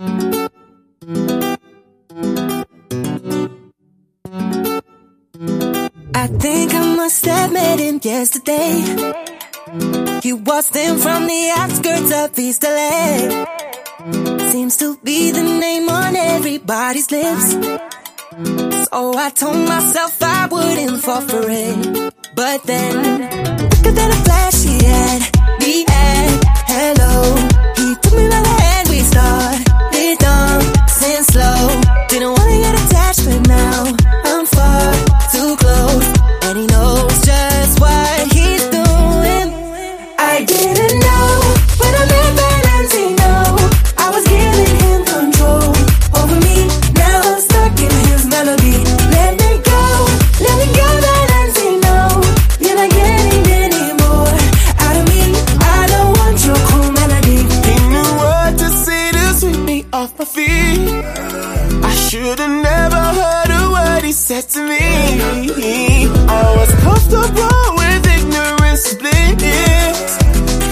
I think I must have met him yesterday. He waltzed in from the outskirts of East LA. Seems to be the name on everybody's lips. So I told myself I wouldn't fall for it. But then, quicker at a flash, he had Didn't wanna get attached, but now I'm far too close. And he knows just what he's doing. I didn't know when I met Valentino. I was giving him control over me. Now I'm stuck in his melody. Let me go, let me go, Valentino. You're not getting any more out of me. I don't want your cool melody. He knew what to say to sweep me off my feet. Should've never heard a word he said to me. I was comfortable with ignorance bliss.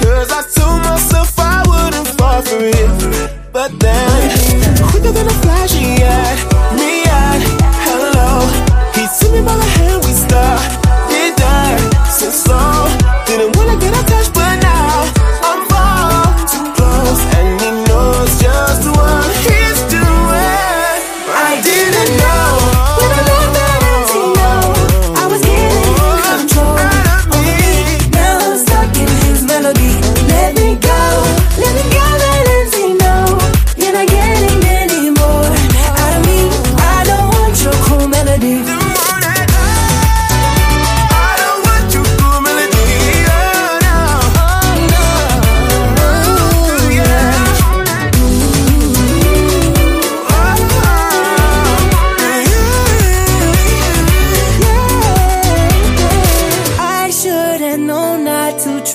Cause I told myself I wouldn't fall for it. But then, quicker than a flash, he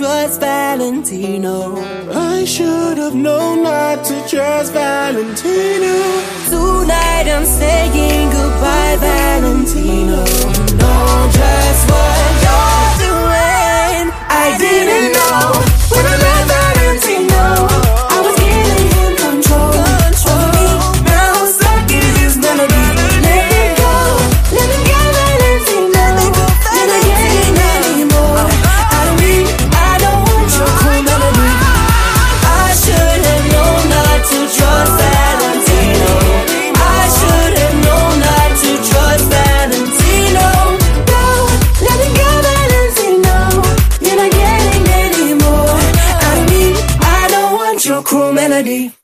trust Valentino. I should have known not to trust Valentino. Tonight I'm saying goodbye, Valentino. Cruel melody.